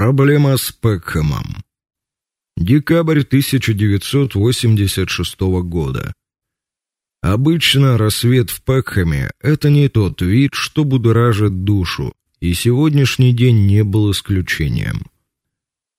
Проблема с Пекхэмом. Декабрь 1986 года. Обычно рассвет в Пекхэме это не тот вид, что будоражит душу, и сегодняшний день не был исключением.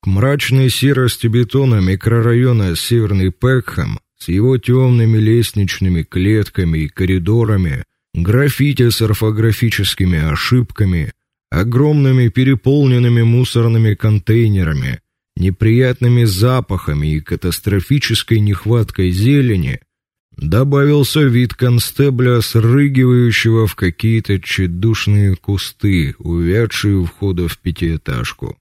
К мрачной серости бетона микрорайона Северный Пекхэм с его темными лестничными клетками и коридорами, граффити с орфографическими ошибками, огромными переполненными мусорными контейнерами, неприятными запахами и катастрофической нехваткой зелени добавился вид констебля, срыгивающего в какие-то тщедушные кусты, увядшие у входа в пятиэтажку.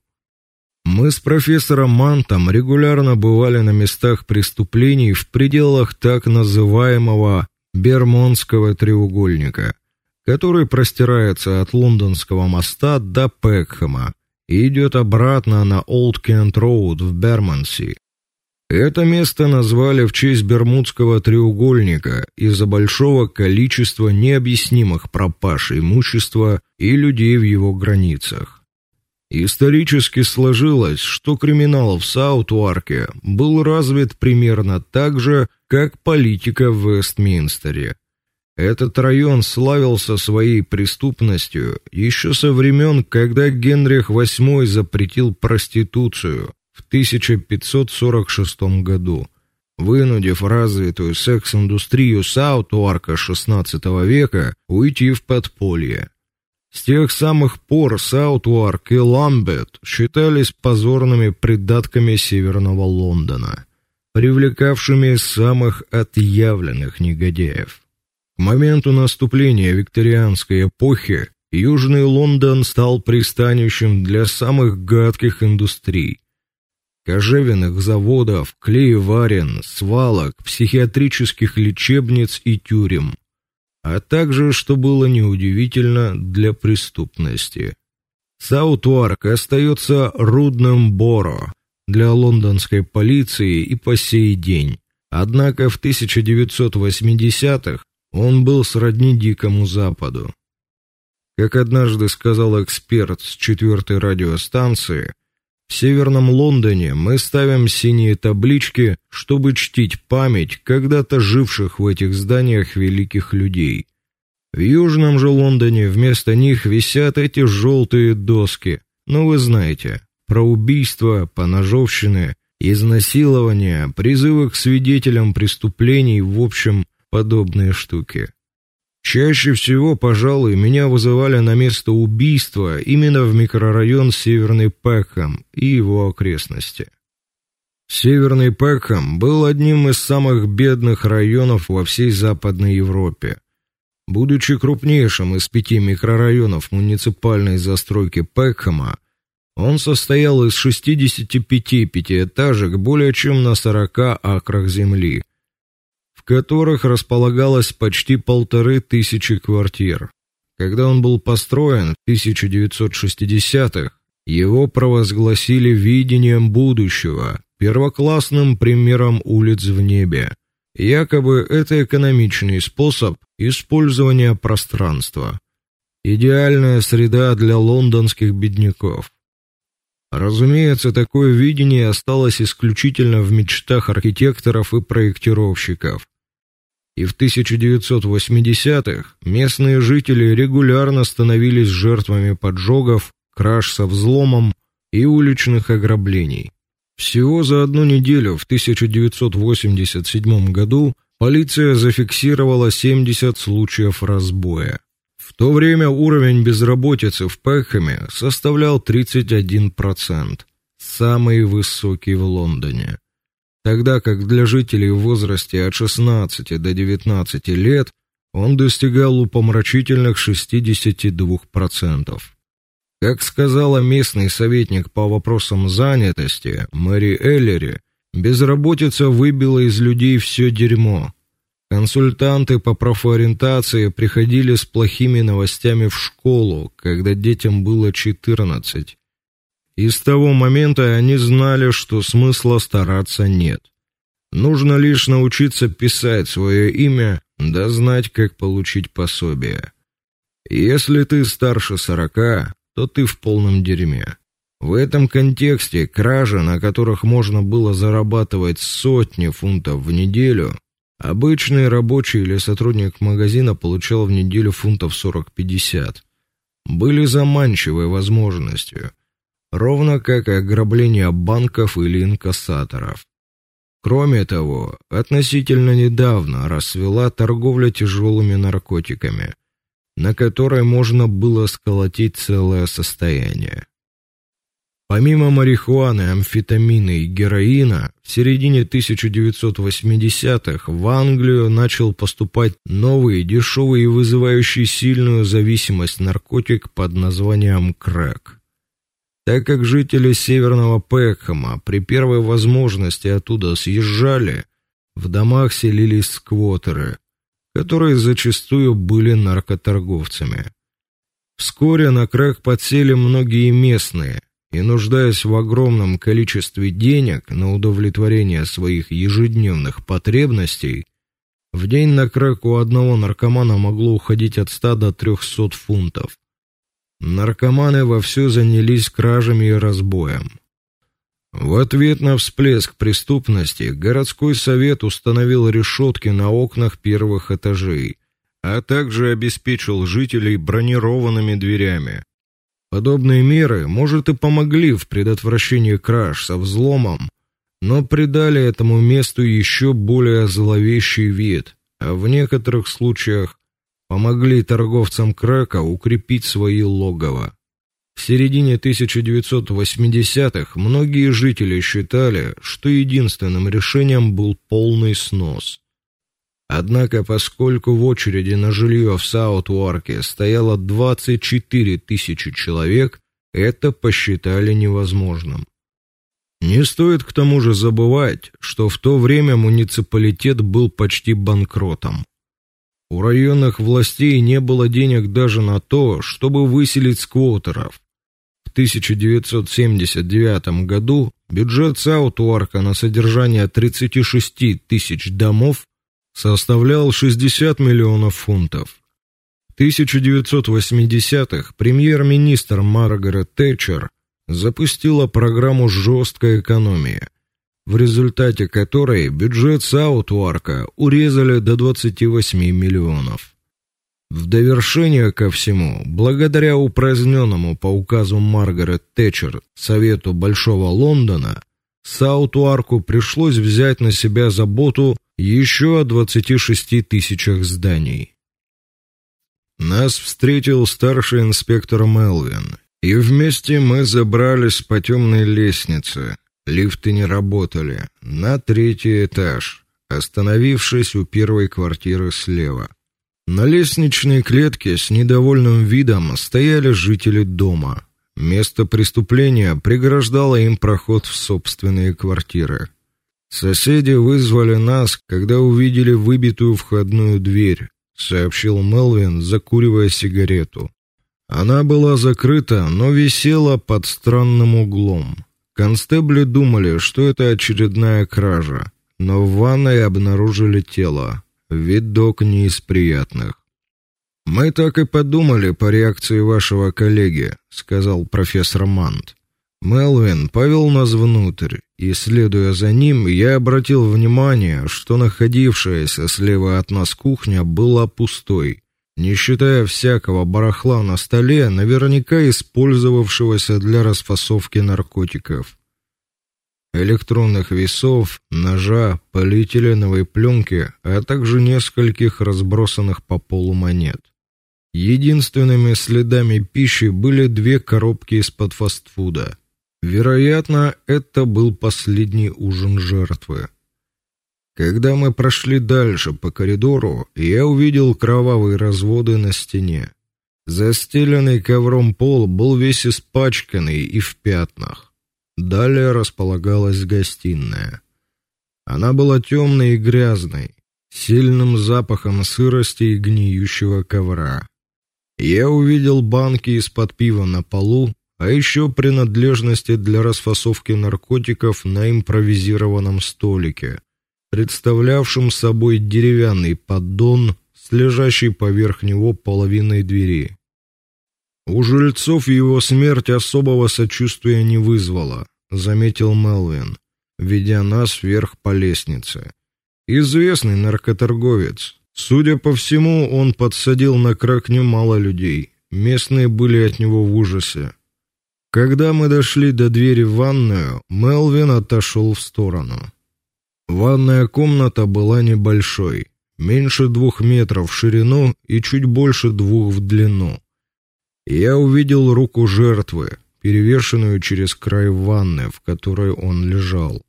Мы с профессором Мантом регулярно бывали на местах преступлений в пределах так называемого Бермонского треугольника который простирается от Лондонского моста до Пекхэма и идет обратно на Олд Кент Роуд в Бермонси. Это место назвали в честь Бермудского треугольника из-за большого количества необъяснимых пропаж имущества и людей в его границах. Исторически сложилось, что криминал в Саут-Уарке был развит примерно так же, как политика в Вестминстере. Этот район славился своей преступностью еще со времен, когда Генрих VIII запретил проституцию в 1546 году, вынудив развитую секс-индустрию Саут-Уарка XVI века уйти в подполье. С тех самых пор Саут-Уарк и Ламбет считались позорными придатками северного Лондона, привлекавшими самых отъявленных негодяев. Моменту наступления викторианской эпохи Южный Лондон стал пристанищем для самых гадких индустрий: кожевенных заводов, клееварен, свалок, психиатрических лечебниц и тюрем, а также, что было неудивительно, для преступности. Саутварк остается рудным боро для лондонской полиции и по сей день. Однако в 1980-х он был сродни дикому западу. Как однажды сказал эксперт с четвертой радиостанции, в северном Лондоне мы ставим синие таблички, чтобы чтить память когда-то живших в этих зданиях великих людей. В южном же Лондоне вместо них висят эти желтые доски. Ну вы знаете, про убийства, поножовщины, изнасилования, призывы к свидетелям преступлений, в общем, подобные штуки. Чаще всего, пожалуй, меня вызывали на место убийства именно в микрорайон Северный Пекхэм и его окрестности. Северный Пекхэм был одним из самых бедных районов во всей Западной Европе. Будучи крупнейшим из пяти микрорайонов муниципальной застройки Пекхэма, он состоял из 65 пятиэтажек более чем на 40 акрах земли в которых располагалось почти полторы тысячи квартир. Когда он был построен в 1960-х, его провозгласили видением будущего, первоклассным примером улиц в небе. Якобы это экономичный способ использования пространства. Идеальная среда для лондонских бедняков. Разумеется, такое видение осталось исключительно в мечтах архитекторов и проектировщиков и в 1980-х местные жители регулярно становились жертвами поджогов, краж со взломом и уличных ограблений. Всего за одну неделю в 1987 году полиция зафиксировала 70 случаев разбоя. В то время уровень безработицы в Пекхэме составлял 31%, самый высокий в Лондоне тогда как для жителей в возрасте от 16 до 19 лет он достигал упомрачительных 62%. Как сказала местный советник по вопросам занятости Мэри Эллери, безработица выбила из людей все дерьмо. Консультанты по профориентации приходили с плохими новостями в школу, когда детям было 14. И с того момента они знали, что смысла стараться нет. Нужно лишь научиться писать свое имя, да знать, как получить пособие. Если ты старше сорока, то ты в полном дерьме. В этом контексте кражи, на которых можно было зарабатывать сотни фунтов в неделю, обычный рабочий или сотрудник магазина получал в неделю фунтов 40-50, были заманчивой возможностью, ровно как и ограбление банков или инкассаторов. Кроме того, относительно недавно расцвела торговля тяжелыми наркотиками, на которой можно было сколотить целое состояние. Помимо марихуаны, амфетамина и героина, в середине 1980-х в Англию начал поступать новый, дешевый и вызывающий сильную зависимость наркотик под названием крэк. Так как жители Северного Пекхэма при первой возможности оттуда съезжали, в домах селились сквотеры, которые зачастую были наркоторговцами. Вскоре на крэк подсели многие местные – и нуждаясь в огромном количестве денег на удовлетворение своих ежедневных потребностей, в день на крэк у одного наркомана могло уходить от 100 до 300 фунтов. Наркоманы вовсю занялись кражами и разбоем. В ответ на всплеск преступности городской совет установил решетки на окнах первых этажей, а также обеспечил жителей бронированными дверями. Подобные меры, может, и помогли в предотвращении краж со взломом, но придали этому месту еще более зловещий вид, а в некоторых случаях помогли торговцам крака укрепить свои логово. В середине 1980-х многие жители считали, что единственным решением был полный снос. Однако, поскольку в очереди на жилье в Саут-Уарке стояло 24 тысячи человек, это посчитали невозможным. Не стоит к тому же забывать, что в то время муниципалитет был почти банкротом. У районных властей не было денег даже на то, чтобы выселить сквотеров. В 1979 году бюджет Саут-Уарка на содержание 36 тысяч домов составлял 60 миллионов фунтов. В 1980-х премьер-министр Маргарет Тэтчер запустила программу жесткой экономии, в результате которой бюджет Саутварка урезали до 28 миллионов. В довершение ко всему, благодаря упраздненному по указу Маргарет Тэтчер Совету Большого Лондона, Саутварку пришлось взять на себя заботу еще о 26 тысячах зданий. Нас встретил старший инспектор Мелвин, и вместе мы забрались по темной лестнице. Лифты не работали. На третий этаж, остановившись у первой квартиры слева. На лестничной клетке с недовольным видом стояли жители дома. Место преступления преграждало им проход в собственные квартиры. Соседи вызвали нас, когда увидели выбитую входную дверь, сообщил Мелвин, закуривая сигарету. Она была закрыта, но висела под странным углом. Констебли думали, что это очередная кража, но в ванной обнаружили тело. Видок не из приятных. Мы так и подумали по реакции вашего коллеги, сказал профессор Мант. Мелвин повел нас внутрь, и следуя за ним, я обратил внимание, что находившаяся слева от нас кухня была пустой, не считая всякого барахла на столе, наверняка использовавшегося для расфасовки наркотиков. Электронных весов, ножа, полиэтиленовой пленки, а также нескольких разбросанных по полу монет. Единственными следами пищи были две коробки из-под фастфуда. Вероятно, это был последний ужин жертвы. Когда мы прошли дальше по коридору, я увидел кровавые разводы на стене. Застеленный ковром пол был весь испачканный и в пятнах. Далее располагалась гостиная. Она была темной и грязной, сильным запахом сырости и гниющего ковра. Я увидел банки из-под пива на полу, а еще принадлежности для расфасовки наркотиков на импровизированном столике, представлявшем собой деревянный поддон с лежащей поверх него половиной двери. У жильцов его смерть особого сочувствия не вызвала, заметил Мелвин, ведя нас вверх по лестнице. Известный наркоторговец. Судя по всему, он подсадил на крак немало людей. Местные были от него в ужасе. Когда мы дошли до двери в ванную, Мелвин отошел в сторону. Ванная комната была небольшой, меньше двух метров в ширину и чуть больше двух в длину. Я увидел руку жертвы, перевешенную через край ванны, в которой он лежал.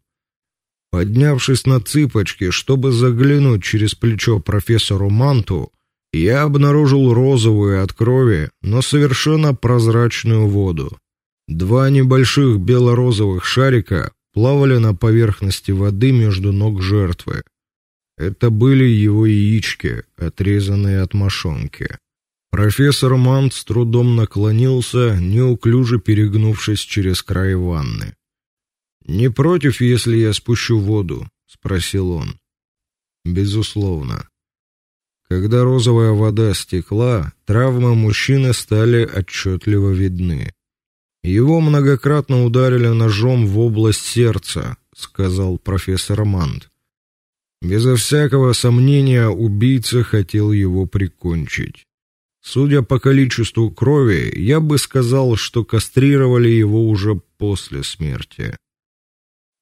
Поднявшись на цыпочки, чтобы заглянуть через плечо профессору Манту, я обнаружил розовую от крови, но совершенно прозрачную воду. Два небольших бело-розовых шарика плавали на поверхности воды между ног жертвы. Это были его яички, отрезанные от мошонки. Профессор Мант с трудом наклонился, неуклюже перегнувшись через край ванны. Не против, если я спущу воду, спросил он. Безусловно. Когда розовая вода стекла, травмы мужчины стали отчетливо видны. Его многократно ударили ножом в область сердца, сказал профессор Мант. Безо всякого сомнения убийца хотел его прикончить. Судя по количеству крови, я бы сказал, что кастрировали его уже после смерти.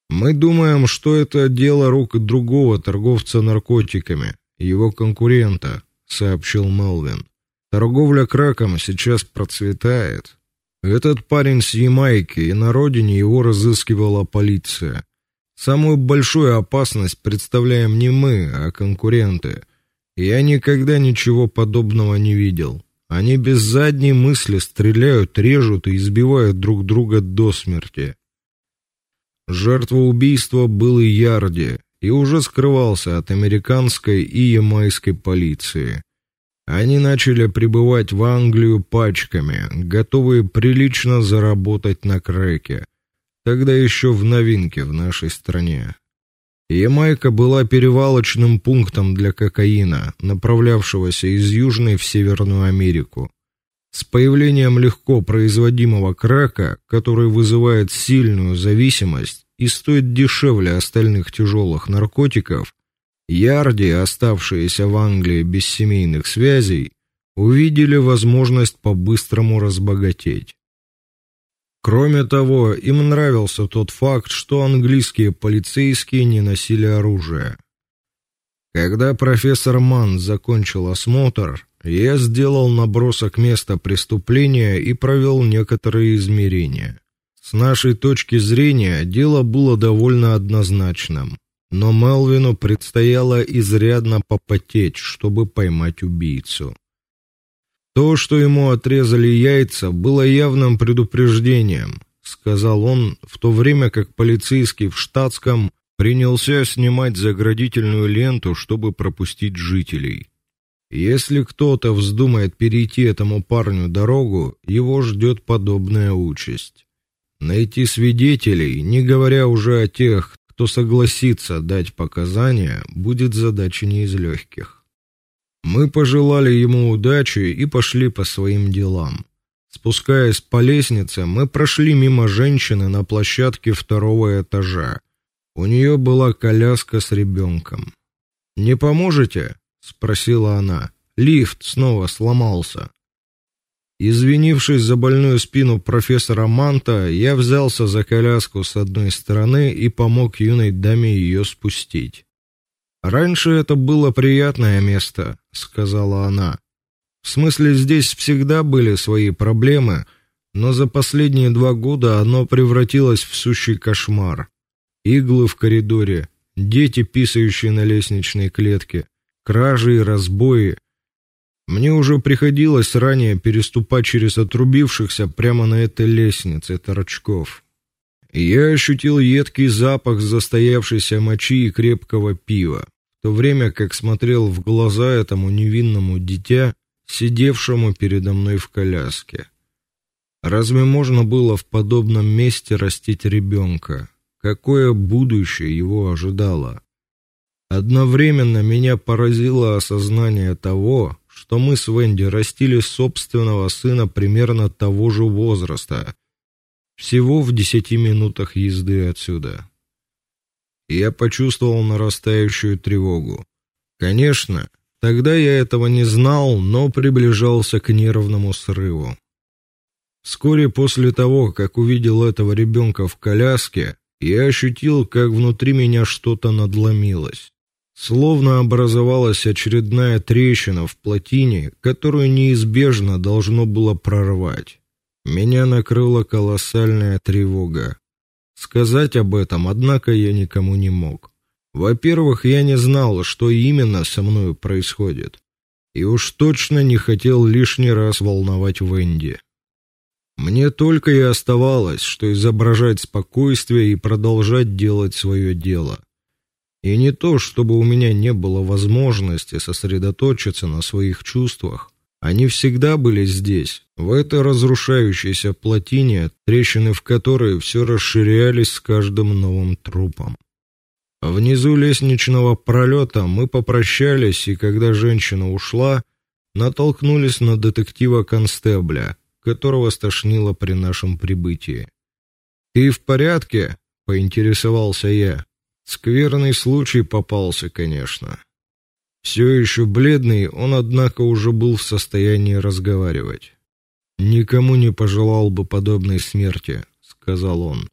Мы думаем, что это дело рук другого торговца наркотиками, его конкурента, сообщил Мелвин. Торговля краком сейчас процветает. Этот парень с Ямайки, и на родине его разыскивала полиция. Самую большую опасность представляем не мы, а конкуренты. Я никогда ничего подобного не видел. Они без задней мысли стреляют, режут и избивают друг друга до смерти. Жертва убийства был Ярди и уже скрывался от американской и ямайской полиции. Они начали прибывать в Англию пачками, готовые прилично заработать на крэке. Тогда еще в новинке в нашей стране. Ямайка была перевалочным пунктом для кокаина, направлявшегося из Южной в Северную Америку. С появлением легко производимого крака, который вызывает сильную зависимость и стоит дешевле остальных тяжелых наркотиков, ярди, оставшиеся в Англии без семейных связей, увидели возможность по-быстрому разбогатеть. Кроме того, им нравился тот факт, что английские полицейские не носили оружие. Когда профессор Манн закончил осмотр, я сделал набросок места преступления и провел некоторые измерения. С нашей точки зрения дело было довольно однозначным, но Мелвину предстояло изрядно попотеть, чтобы поймать убийцу. То, что ему отрезали яйца, было явным предупреждением, сказал он, в то время как полицейский в штатском принялся снимать заградительную ленту, чтобы пропустить жителей. Если кто-то вздумает перейти этому парню дорогу, его ждет подобная участь. Найти свидетелей, не говоря уже о тех, кто согласится дать показания, будет задача не из легких. Мы пожелали ему удачи и пошли по своим делам. Спускаясь по лестнице, мы прошли мимо женщины на площадке второго этажа. У нее была коляска с ребенком. "Не поможете?" спросила она. Лифт снова сломался. Извинившись за больную спину профессора Манта, я взялся за коляску с одной стороны и помог юной даме ее спустить. Раньше это было приятное место, сказала она. В смысле, здесь всегда были свои проблемы, но за последние два года оно превратилось в сущий кошмар. Иглы в коридоре, дети, писающие на лестничной клетке, кражи и разбои. Мне уже приходилось ранее переступать через отрубившихся прямо на этой лестнице торчков. Я ощутил едкий запах застоявшейся мочи и крепкого пива, в то время как смотрел в глаза этому невинному дитя, сидевшему передо мной в коляске. Разве можно было в подобном месте растить ребенка? Какое будущее его ожидало? Одновременно меня поразило осознание того, что мы с Венди растили собственного сына примерно того же возраста, всего в десяти минутах езды отсюда. я почувствовал нарастающую тревогу. Конечно, тогда я этого не знал, но приближался к нервному срыву. Вскоре после того, как увидел этого ребенка в коляске, я ощутил, как внутри меня что-то надломилось. Словно образовалась очередная трещина в плотине, которую неизбежно должно было прорвать. Меня накрыла колоссальная тревога. Сказать об этом, однако, я никому не мог. Во-первых, я не знал, что именно со мной происходит, и уж точно не хотел лишний раз волновать Венди. Мне только и оставалось, что изображать спокойствие и продолжать делать свое дело. И не то, чтобы у меня не было возможности сосредоточиться на своих чувствах. Они всегда были здесь, в этой разрушающейся плотине, трещины в которой все расширялись с каждым новым трупом. Внизу лестничного пролета мы попрощались, и когда женщина ушла, натолкнулись на детектива констебля, которого стошнило при нашем прибытии. "Ты в порядке?" поинтересовался я. Скверный случай попался, конечно. Все еще бледный, он однако уже был в состоянии разговаривать. Никому не пожелал бы подобной смерти, сказал он.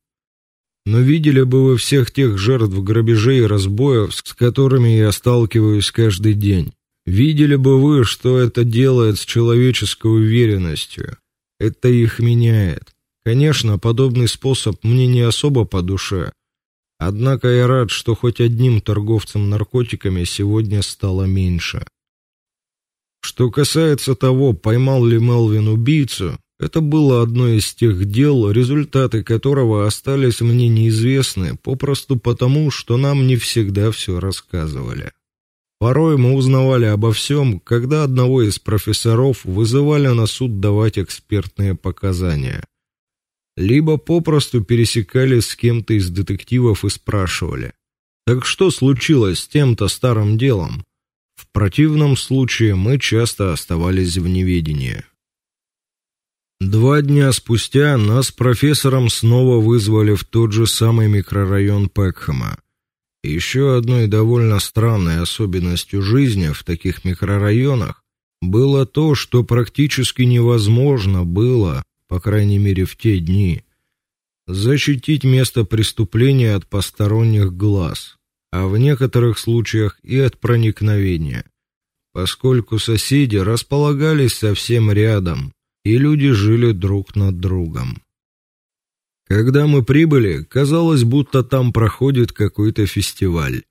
Но видели бы вы всех тех жертв грабежей и разбоев, с которыми я сталкиваюсь каждый день. Видели бы вы, что это делает с человеческой уверенностью. Это их меняет. Конечно, подобный способ мне не особо по душе, Однако я рад, что хоть одним торговцем наркотиками сегодня стало меньше. Что касается того, поймал ли Мелвин убийцу, это было одно из тех дел, результаты которого остались мне неизвестны, попросту потому, что нам не всегда все рассказывали. Порой мы узнавали обо всем, когда одного из профессоров вызывали на суд давать экспертные показания либо попросту пересекались с кем-то из детективов и спрашивали: "Так что случилось с тем-то старым делом?" В противном случае мы часто оставались в неведении. Два дня спустя нас с профессором снова вызвали в тот же самый микрорайон Пекхэма. Еще одной довольно странной особенностью жизни в таких микрорайонах было то, что практически невозможно было по крайней мере в те дни, защитить место преступления от посторонних глаз, а в некоторых случаях и от проникновения, поскольку соседи располагались совсем рядом, и люди жили друг над другом. Когда мы прибыли, казалось, будто там проходит какой-то фестиваль.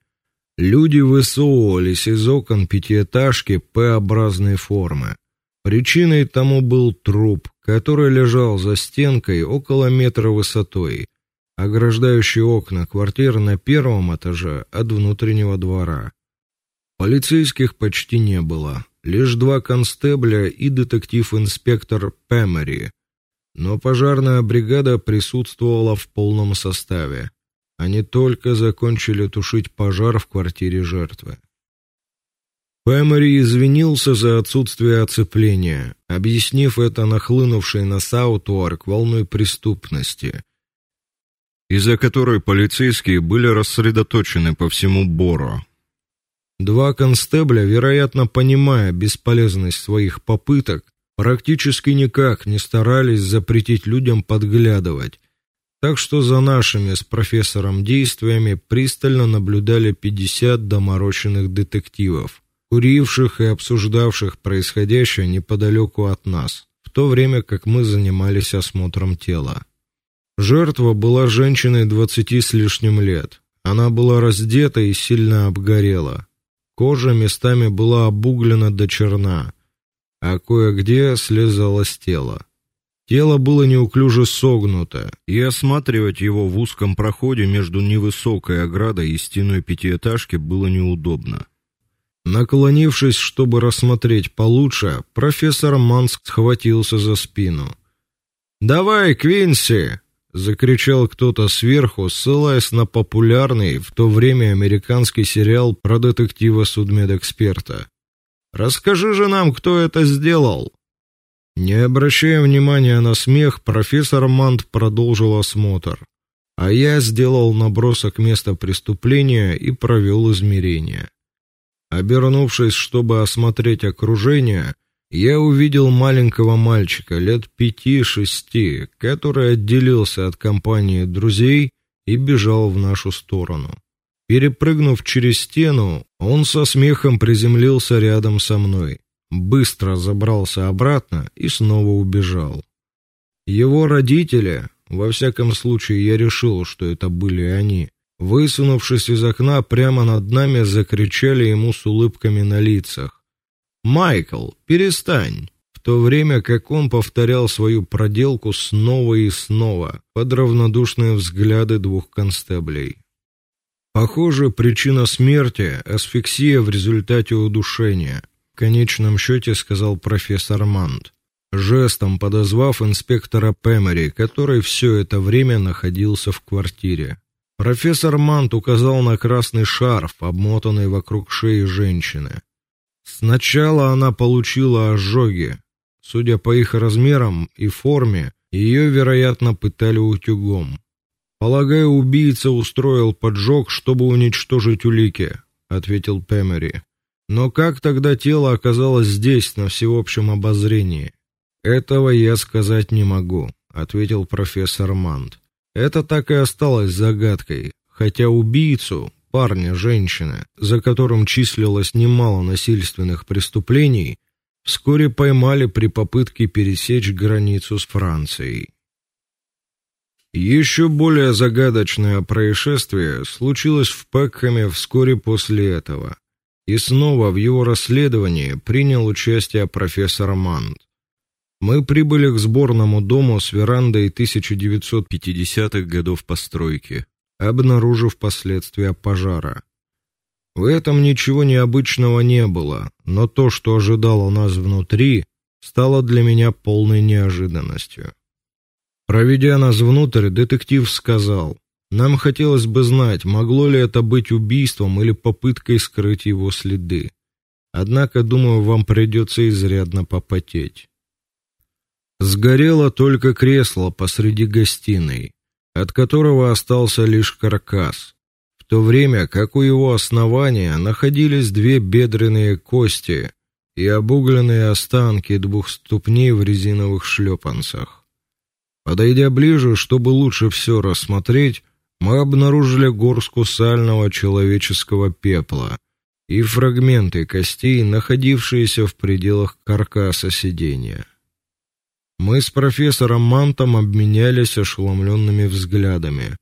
Люди высовывались из окон пятиэтажки П-образной формы. Причиной тому был труп, который лежал за стенкой около метра высотой, ограждающий окна квартир на первом этаже от внутреннего двора. Полицейских почти не было, лишь два констебля и детектив-инспектор Пэмери. Но пожарная бригада присутствовала в полном составе. Они только закончили тушить пожар в квартире жертвы. Пэмери извинился за отсутствие оцепления, объяснив это нахлынувшей на Саутуарк волной преступности, из-за которой полицейские были рассредоточены по всему Боро. Два констебля, вероятно, понимая бесполезность своих попыток, практически никак не старались запретить людям подглядывать. Так что за нашими с профессором действиями пристально наблюдали 50 доморощенных детективов куривших и обсуждавших происходящее неподалеку от нас, в то время как мы занимались осмотром тела. Жертва была женщиной двадцати с лишним лет. Она была раздета и сильно обгорела. Кожа местами была обуглена до черна, а кое-где слезала с тела. Тело было неуклюже согнуто, и осматривать его в узком проходе между невысокой оградой и стеной пятиэтажки было неудобно. Наклонившись, чтобы рассмотреть получше, профессор Манск схватился за спину. "Давай, Квинси!" закричал кто-то сверху, ссылаясь на популярный в то время американский сериал про детектива-судмедэксперта. Расскажи же нам, кто это сделал. Не обращая внимания на смех, профессор Мант продолжил осмотр, а я сделал набросок места преступления и провел измерения. Обернувшись, чтобы осмотреть окружение, я увидел маленького мальчика лет пяти-шести, который отделился от компании друзей и бежал в нашу сторону. Перепрыгнув через стену, он со смехом приземлился рядом со мной, быстро забрался обратно и снова убежал. Его родители, во всяком случае, я решил, что это были они, высунувшись из окна прямо над нами, закричали ему с улыбками на лицах: "Майкл, перестань!" В то время как он повторял свою проделку снова и снова под равнодушные взгляды двух констеблей. Похоже, причина смерти асфиксия в результате удушения, в конечном счете сказал профессор Мант, жестом подозвав инспектора Пемери, который все это время находился в квартире. Профессор Мант указал на красный шарф, обмотанный вокруг шеи женщины. Сначала она получила ожоги. Судя по их размерам и форме, ее, вероятно, пытали утюгом. Полагаю, убийца устроил поджог, чтобы уничтожить улики, ответил Пемери. Но как тогда тело оказалось здесь на всеобщем обозрении? Этого я сказать не могу, ответил профессор Мант. Это так и осталось загадкой, хотя убийцу, парня, женщины, за которым числилось немало насильственных преступлений, вскоре поймали при попытке пересечь границу с Францией. Еще более загадочное происшествие случилось в Пекхэме вскоре после этого. И снова в его расследовании принял участие профессор Мант. Мы прибыли к сборному дому с верандой 1950-х годов постройки, обнаружив последствия пожара. В этом ничего необычного не было, но то, что ожидало нас внутри, стало для меня полной неожиданностью. Проведя нас внутрь, детектив сказал: "Нам хотелось бы знать, могло ли это быть убийством или попыткой скрыть его следы. Однако, думаю, вам придется изрядно попотеть". Сгорело только кресло посреди гостиной, от которого остался лишь каркас, в то время как у его основания находились две бедренные кости и обугленные останки двух ступней в резиновых шлепанцах. Подойдя ближе, чтобы лучше все рассмотреть, мы обнаружили горстку сального человеческого пепла и фрагменты костей, находившиеся в пределах каркаса сиденья. Мы с профессором Мантом обменялись ошеломленными взглядами.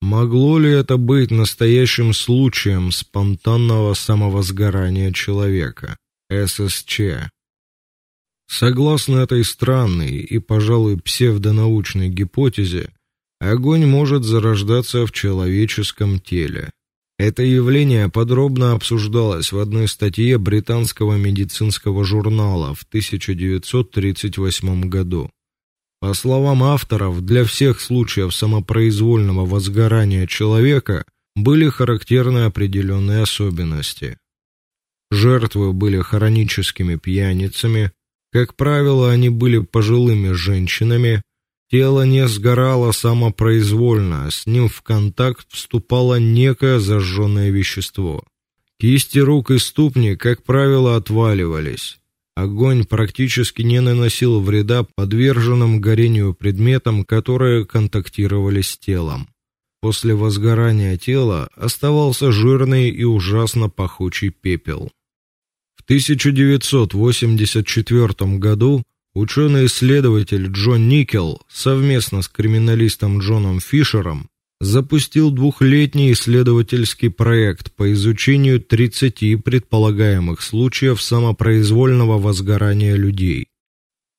Могло ли это быть настоящим случаем спонтанного самовозгорания человека? ССЧ. Согласно этой странной и, пожалуй, псевдонаучной гипотезе, огонь может зарождаться в человеческом теле. Это явление подробно обсуждалось в одной статье британского медицинского журнала в 1938 году. По словам авторов, для всех случаев самопроизвольного возгорания человека были характерны определенные особенности. Жертвы были хроническими пьяницами, как правило, они были пожилыми женщинами, Тело не сгорало самопроизвольно, с ним в контакт вступало некое зажженное вещество. Кисти рук и ступни, как правило, отваливались. Огонь практически не наносил вреда подверженным горению предметам, которые контактировали с телом. После возгорания тела оставался жирный и ужасно пахучий пепел. В 1984 году Ученый-исследователь Джон Никел совместно с криминалистом Джоном Фишером запустил двухлетний исследовательский проект по изучению 30 предполагаемых случаев самопроизвольного возгорания людей.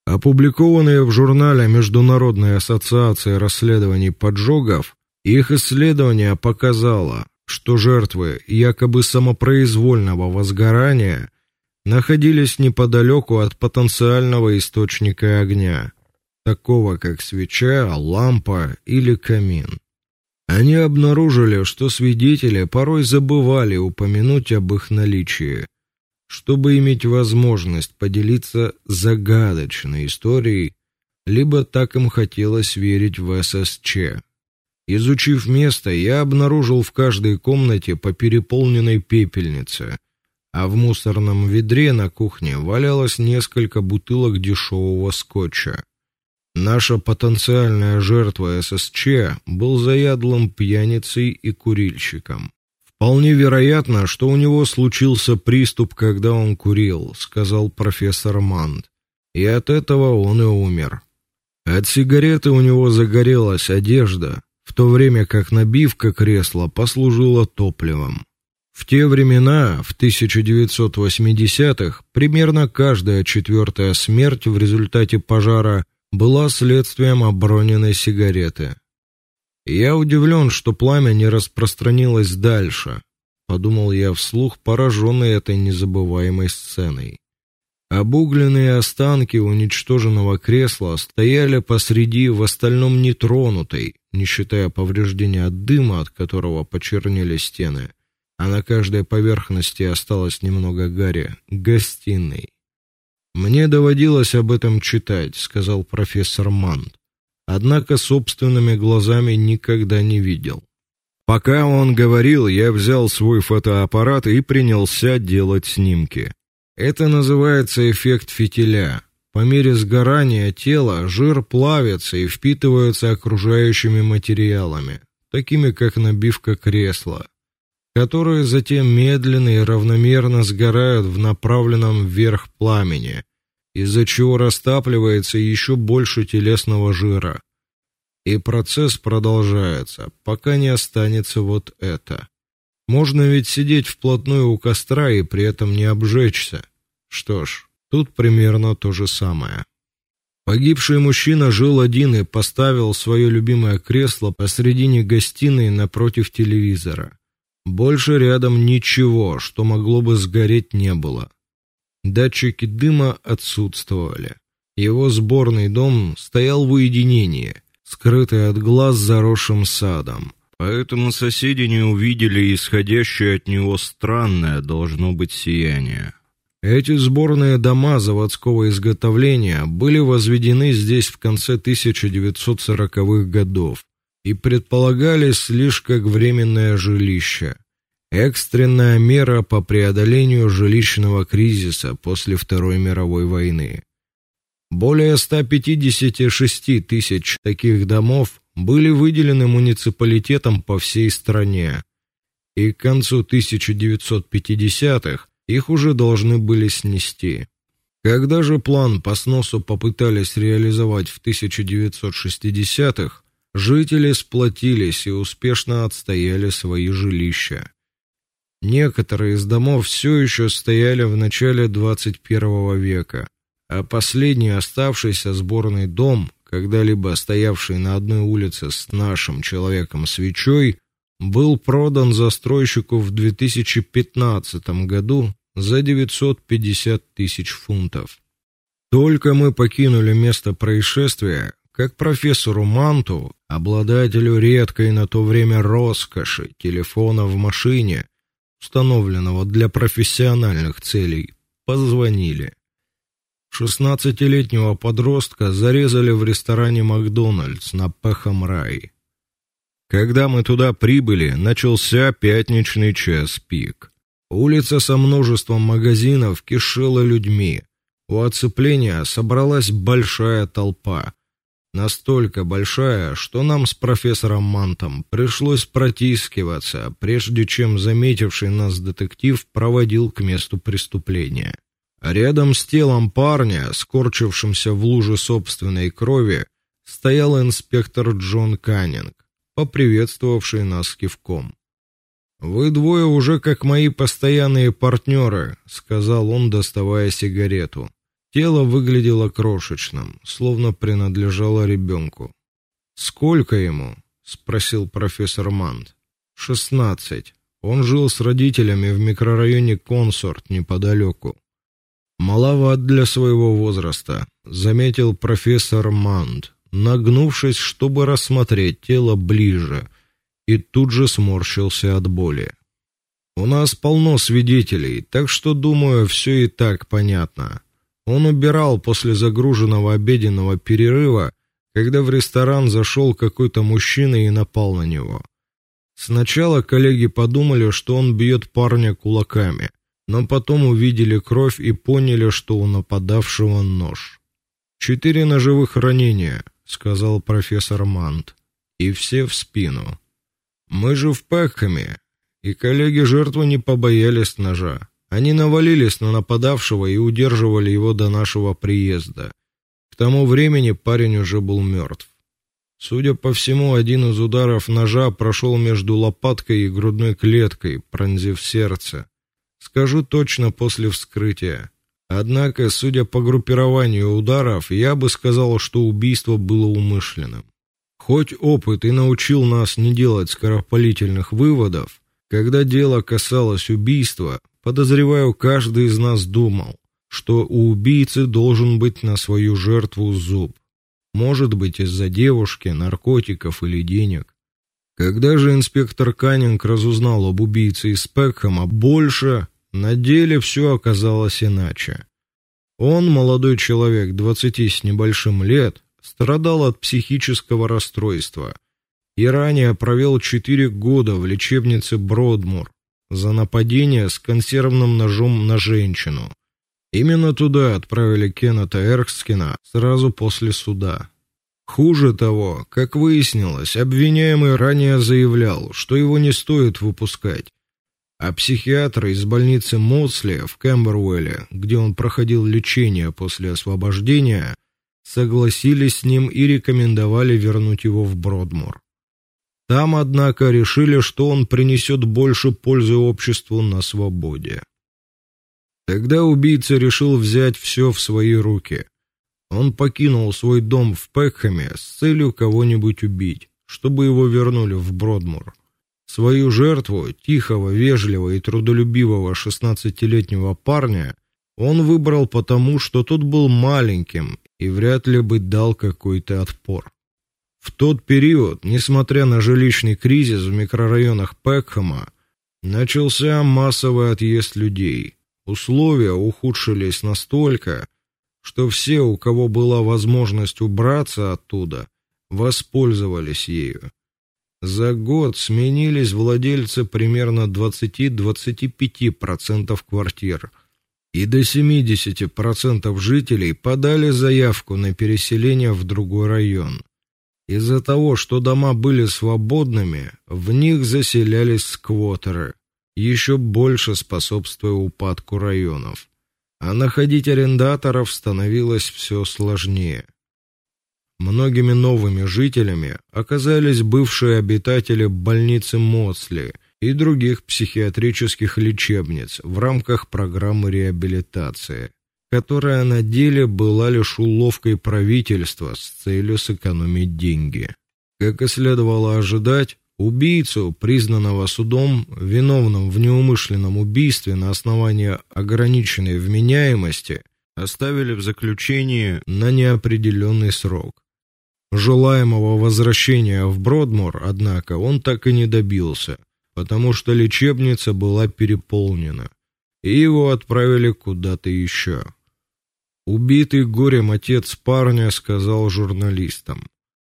Опубликованные в журнале Международной ассоциации расследований поджогов, их исследование показало, что жертвы якобы самопроизвольного возгорания находились неподалеку от потенциального источника огня, такого как свеча, лампа или камин. Они обнаружили, что свидетели порой забывали упомянуть об их наличии. чтобы иметь возможность поделиться загадочной историей, либо так им хотелось верить в ССЧ. Изучив место, я обнаружил в каждой комнате по переполненной пепельнице, а в мусорном ведре на кухне валялось несколько бутылок дешевого скотча. Наша потенциальная жертва ССЧ был заядлым пьяницей и курильщиком. Вполне вероятно, что у него случился приступ, когда он курил, сказал профессор Манд. И от этого он и умер. От сигареты у него загорелась одежда, в то время как набивка кресла послужила топливом. В те времена, в 1980-х, примерно каждая четвертая смерть в результате пожара была следствием оброненной сигареты. Я удивлен, что пламя не распространилось дальше, подумал я вслух, пораженный этой незабываемой сценой. Обугленные останки уничтоженного кресла стояли посреди в остальном нетронутой, не считая повреждения от дыма, от которого почернели стены, а на каждой поверхности осталось немного гари, гостиной. Мне доводилось об этом читать, сказал профессор Мант. Однако собственными глазами никогда не видел. Пока он говорил, я взял свой фотоаппарат и принялся делать снимки. Это называется эффект фитиля. По мере сгорания тела жир плавится и впитывается окружающими материалами, такими как набивка кресла, которые затем медленно и равномерно сгорают в направленном вверх пламени, из-за чего растапливается еще больше телесного жира. И процесс продолжается, пока не останется вот это. Можно ведь сидеть вплотную у костра и при этом не обжечься. Что ж, тут примерно то же самое. Погибший мужчина жил один и поставил свое любимое кресло посредине гостиной напротив телевизора. Больше рядом ничего, что могло бы сгореть, не было. Датчики дыма отсутствовали. Его сборный дом стоял в уединении, скрытый от глаз заросшим садом. Поэтому соседи не увидели исходящее от него странное должно быть сияние. Эти сборные дома заводского изготовления были возведены здесь в конце 1940-х годов и предполагались лишь как временное жилище. Экстренная мера по преодолению жилищного кризиса после Второй мировой войны. Более 156 тысяч таких домов были выделены муниципалитетом по всей стране. И к концу 1950-х их уже должны были снести. Когда же план по сносу попытались реализовать в 1960-х, жители сплотились и успешно отстояли свои жилища. Некоторые из домов все еще стояли в начале 21 века, а последний оставшийся сборный дом, когда-либо стоявший на одной улице с нашим человеком свечой, был продан застройщику в 2015 году за 950 тысяч фунтов. Только мы покинули место происшествия, как профессору Манту, обладателю редкой на то время роскоши телефона в машине, установленного для профессиональных целей, позвонили. Шестнадцатилетнего подростка зарезали в ресторане Макдональдс на Пехам-Рай. Когда мы туда прибыли, начался пятничный час пик. Улица со множеством магазинов кишела людьми. У оцепления собралась большая толпа, настолько большая, что нам с профессором Мантом пришлось протискиваться, прежде чем заметивший нас детектив проводил к месту преступления. Рядом с телом парня, скорчившимся в луже собственной крови, стоял инспектор Джон Каннинг, поприветствовавший нас кивком. Вы двое уже как мои постоянные партнеры», — сказал он, доставая сигарету. Тело выглядело крошечным, словно принадлежало ребенку. Сколько ему? спросил профессор Мант. «Шестнадцать. Он жил с родителями в микрорайоне Консорт неподалеку. Маловат для своего возраста, заметил профессор Мант, нагнувшись, чтобы рассмотреть тело ближе и тут же сморщился от боли. У нас полно свидетелей, так что, думаю, все и так понятно. Он убирал после загруженного обеденного перерыва, когда в ресторан зашел какой-то мужчина и напал на него. Сначала коллеги подумали, что он бьет парня кулаками, но потом увидели кровь и поняли, что у нападавшего нож. Четыре ножевых ранения, сказал профессор Мант, и все в спину. Мы же в Пекхэме, и коллеги жертвы не побоялись ножа. Они навалились на нападавшего и удерживали его до нашего приезда. К тому времени парень уже был мертв. Судя по всему, один из ударов ножа прошел между лопаткой и грудной клеткой, пронзив сердце. Скажу точно после вскрытия. Однако, судя по группированию ударов, я бы сказал, что убийство было умышленным. Хоть опыт и научил нас не делать скоропалительных выводов, когда дело касалось убийства, подозреваю, каждый из нас думал, что у убийцы должен быть на свою жертву зуб. Может быть, из-за девушки, наркотиков или денег. Когда же инспектор Каннинг разузнал об убийце из Пекхэма больше, на деле все оказалось иначе. Он, молодой человек, двадцати с небольшим лет, страдал от психического расстройства и ранее провел четыре года в лечебнице Бродмур за нападение с консервным ножом на женщину. Именно туда отправили Кеннета Эркскина сразу после суда. Хуже того, как выяснилось, обвиняемый ранее заявлял, что его не стоит выпускать, а психиатры из больницы Моцли в Кэмбервелле, где он проходил лечение после освобождения, согласились с ним и рекомендовали вернуть его в Бродмур. Там, однако, решили, что он принесет больше пользы обществу на свободе. Тогда убийца решил взять все в свои руки. Он покинул свой дом в Пекхэме с целью кого-нибудь убить, чтобы его вернули в Бродмур. Свою жертву, тихого, вежливого и трудолюбивого шестнадцатилетнего парня, он выбрал потому, что тот был маленьким и вряд ли бы дал какой-то отпор. В тот период, несмотря на жилищный кризис в микрорайонах Пекхэма, начался массовый отъезд людей. Условия ухудшились настолько, что все, у кого была возможность убраться оттуда, воспользовались ею. За год сменились владельцы примерно 20-25% квартир, и до 70% жителей подали заявку на переселение в другой район. Из-за того, что дома были свободными, в них заселялись сквотеры, еще больше способствуя упадку районов. А находить арендаторов становилось все сложнее. Многими новыми жителями оказались бывшие обитатели больницы Моцли и других психиатрических лечебниц в рамках программы реабилитации, которая на деле была лишь уловкой правительства с целью сэкономить деньги. Как и следовало ожидать, убийцу, признанного судом виновным в неумышленном убийстве на основании ограниченной вменяемости, оставили в заключении на неопределенный срок. Желаемого возвращения в Бродмор, однако, он так и не добился, потому что лечебница была переполнена, и его отправили куда-то еще. Убитый горем отец парня сказал журналистам: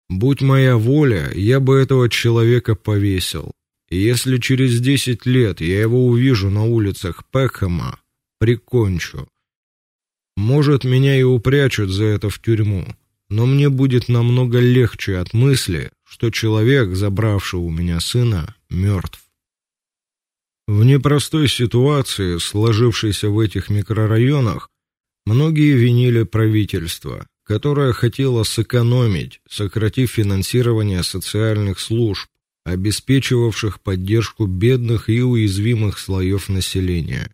"Будь моя воля, я бы этого человека повесил. И если через десять лет я его увижу на улицах Пекхэма, прикончу. Может, меня и упрячут за это в тюрьму, но мне будет намного легче от мысли, что человек, забравший у меня сына, мертв. В непростой ситуации, сложившейся в этих микрорайонах, многие винили правительство, которое хотело сэкономить, сократив финансирование социальных служб, обеспечивавших поддержку бедных и уязвимых слоев населения.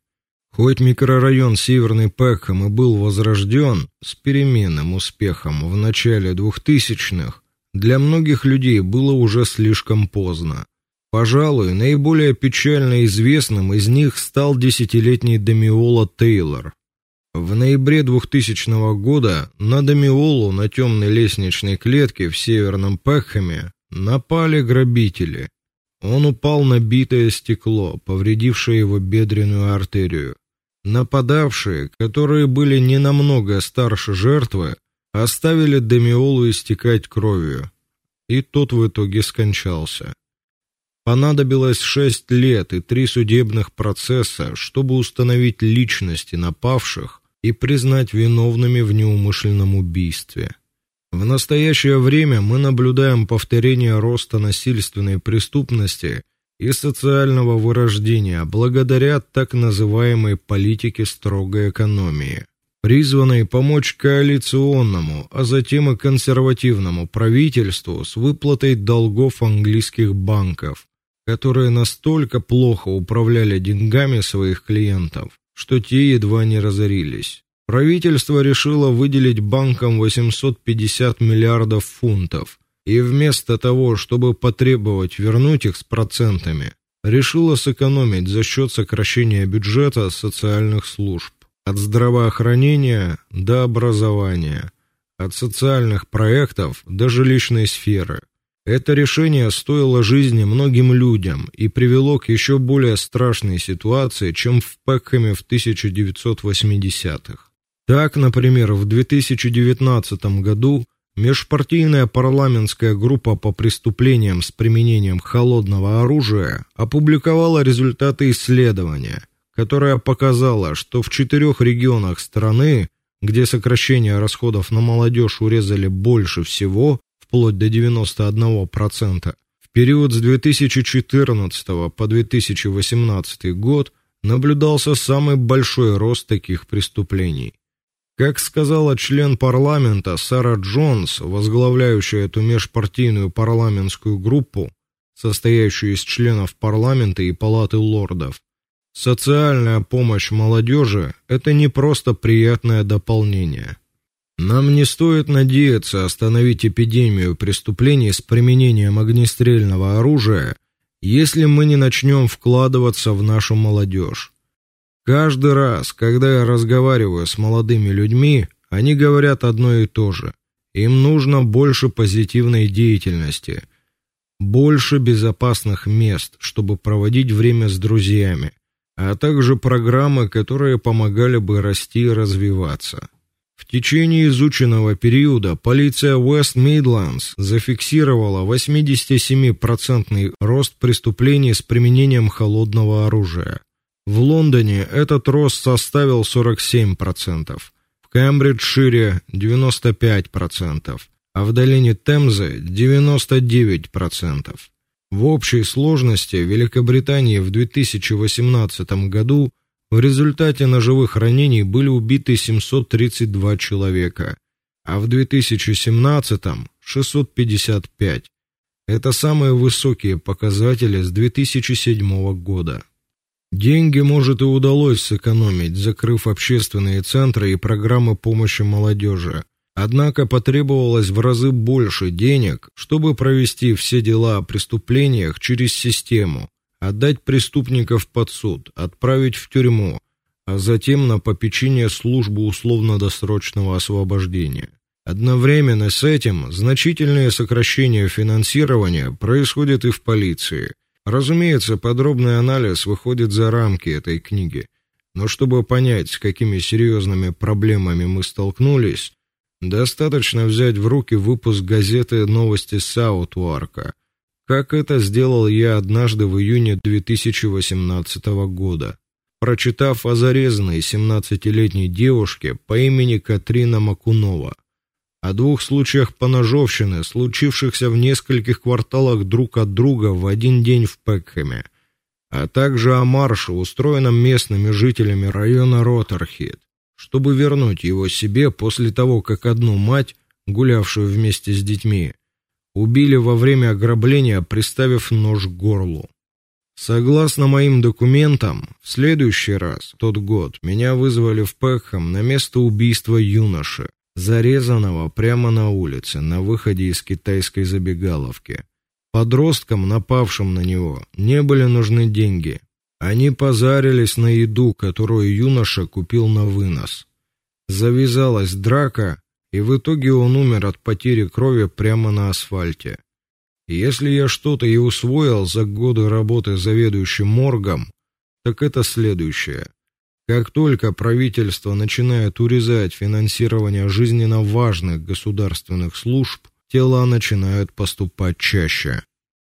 Хоть микрорайон Северный Пекхэм и был возрожден с переменным успехом в начале 2000-х, для многих людей было уже слишком поздно. Пожалуй, наиболее печально известным из них стал десятилетний Демиола Тейлор. В ноябре 2000 года на Демиолу на темной лестничной клетке в Северном Пекхэме напали грабители. Он упал на битое стекло, повредившее его бедренную артерию. Нападавшие, которые были не намного старше жертвы, оставили Демиолу истекать кровью, и тот в итоге скончался. Понадобилось шесть лет и три судебных процесса, чтобы установить личности напавших и признать виновными в неумышленном убийстве. В настоящее время мы наблюдаем повторение роста насильственной преступности и социального вырождения благодаря так называемой политике строгой экономии, призванной помочь коалиционному, а затем и консервативному правительству с выплатой долгов английских банков, которые настолько плохо управляли деньгами своих клиентов, что те едва не разорились. Правительство решило выделить банкам 850 миллиардов фунтов, и вместо того, чтобы потребовать вернуть их с процентами, решило сэкономить за счет сокращения бюджета социальных служб, от здравоохранения до образования, от социальных проектов до жилищной сферы. Это решение стоило жизни многим людям и привело к еще более страшной ситуации, чем в Пекхэме в 1980-х. Так, например, в 2019 году межпартийная парламентская группа по преступлениям с применением холодного оружия опубликовала результаты исследования, которое показало, что в четырех регионах страны, где сокращение расходов на молодежь урезали больше всего, вплоть до 91%, в период с 2014 по 2018 год наблюдался самый большой рост таких преступлений. Как сказала член парламента Сара Джонс, возглавляющая эту межпартийную парламентскую группу, состоящую из членов парламента и палаты лордов, социальная помощь молодежи – это не просто приятное дополнение. Нам не стоит надеяться остановить эпидемию преступлений с применением огнестрельного оружия, если мы не начнем вкладываться в нашу молодежь. Каждый раз, когда я разговариваю с молодыми людьми, они говорят одно и то же. Им нужно больше позитивной деятельности, больше безопасных мест, чтобы проводить время с друзьями, а также программы, которые помогали бы расти и развиваться. В течение изученного периода полиция West Midlands зафиксировала 87% рост преступлений с применением холодного оружия. В Лондоне этот рост составил 47%, в Кембриджшире 95%, а в долине Темзы 99%. В общей сложности в Великобритании в 2018 году в результате ножевых ранений были убиты 732 человека, а в 2017 655. Это самые высокие показатели с 2007 года. Деньги, может, и удалось сэкономить, закрыв общественные центры и программы помощи молодежи. Однако потребовалось в разы больше денег, чтобы провести все дела о преступлениях через систему, отдать преступников под суд, отправить в тюрьму, а затем на попечение службы условно-досрочного освобождения. Одновременно с этим значительное сокращение финансирования происходит и в полиции – Разумеется, подробный анализ выходит за рамки этой книги, но чтобы понять, с какими серьезными проблемами мы столкнулись, достаточно взять в руки выпуск газеты Новости Саутварка, как это сделал я однажды в июне 2018 года, прочитав о зарезанной 17-летней девушке по имени Катрина Макунова. О двух случаях поножовщины, случившихся в нескольких кварталах друг от друга в один день в Пекхэме, а также о марше, устроенном местными жителями района Роттерхит, чтобы вернуть его себе после того, как одну мать, гулявшую вместе с детьми, убили во время ограбления, приставив нож к горлу. Согласно моим документам, в следующий раз, тот год, меня вызвали в Пекхэм на место убийства юноши, зарезанного прямо на улице, на выходе из китайской забегаловки. Подросткам, напавшим на него, не были нужны деньги. Они позарились на еду, которую юноша купил на вынос. Завязалась драка, и в итоге он умер от потери крови прямо на асфальте. Если я что-то и усвоил за годы работы заведующим моргом, так это следующее: как только правительство начинает урезать финансирование жизненно важных государственных служб, тела начинают поступать чаще.